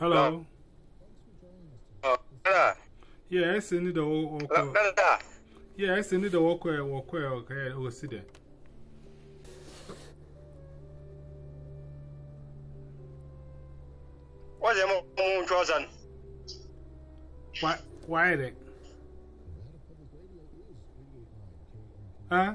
Hello. Hello. Hello. Yeah, I send it all. Yeah, I send it all. Okay, We'll see there. What's your moon chosen? Why? Why it? Huh?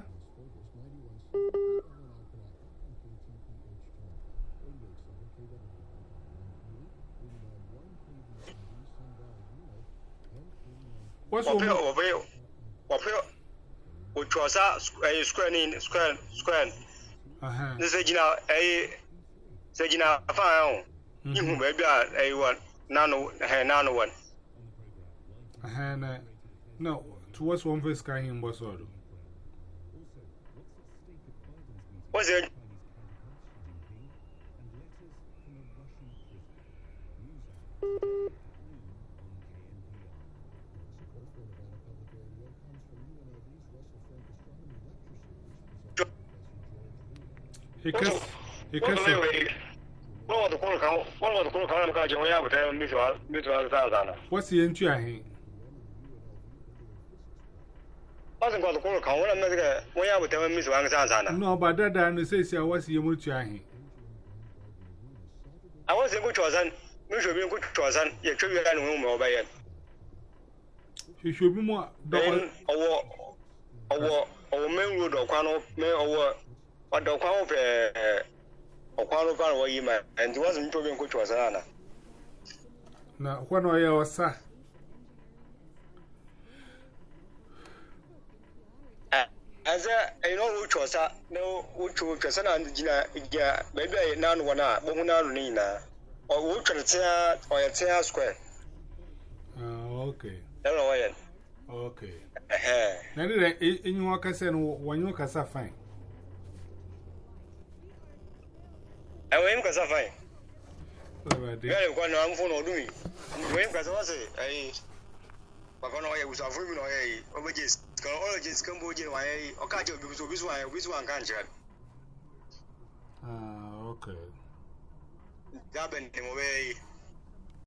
wọ́n pẹ́ wọ́n pẹ́ wọ́n pẹ́ òtù ọ̀sá ẹ̀yẹ square ní gyina ẹ̀yẹ sẹ́ gyina fan baabi a ẹ̀yẹ wọ́n nanu ẹ̀hẹn nanu wọ́n. ẹ̀hẹn na na towards one face kan hin bọ́ sọ̀rọ̀. wọ́n sẹ́ ikas ikas what's the entry ahin Wasin kwa tukuru kan wala mazika wanya butawa misu wanga sana sana. No ba dada no sai sai wasi yemu tu ahin. A wasi ku chozan, mi shobi ku chozan, ye chobi ya no mu ba yan. Shobi mu da ọwọ́ ọwọ́ ọwọ́ menwo do kwa no me ọwọ́ wadda kwan ofe ọkwan ofe arọ yi ma ẹnti wọn sì ń tó bí nkó tíwọ sára na. na kwan ọyẹ ọsá. ɛsɛ ɛyinɔ wo twɛ na wo twɛ wo twɛ sɛnɛ gyina gyina baabi a nanu wɔn a bohu nanu ne nyinaa wo twɛ no tea ɔyɛ tea square. ɛna wɔyɛ. na ne dɛ enyiwa kasa no wɔnyiwa kasa fine. ɛwɔ yi mu kasa fain bɛɛ de kɔ na an fɔnɔ o dun yi ɛwɔ yi mu kasa wase ayi papa náà ɔyɛ wusafo mi na ɔyɛ yi ɔbɛ jɛ sikɛn ɔlɔ jɛ sikɛn bɔ jɛ wa yɛ yi ɔka jɛ obi so obi so wa obi so wa nkyɛn. aa ok. dábẹ̀ ni mo bɛ yi.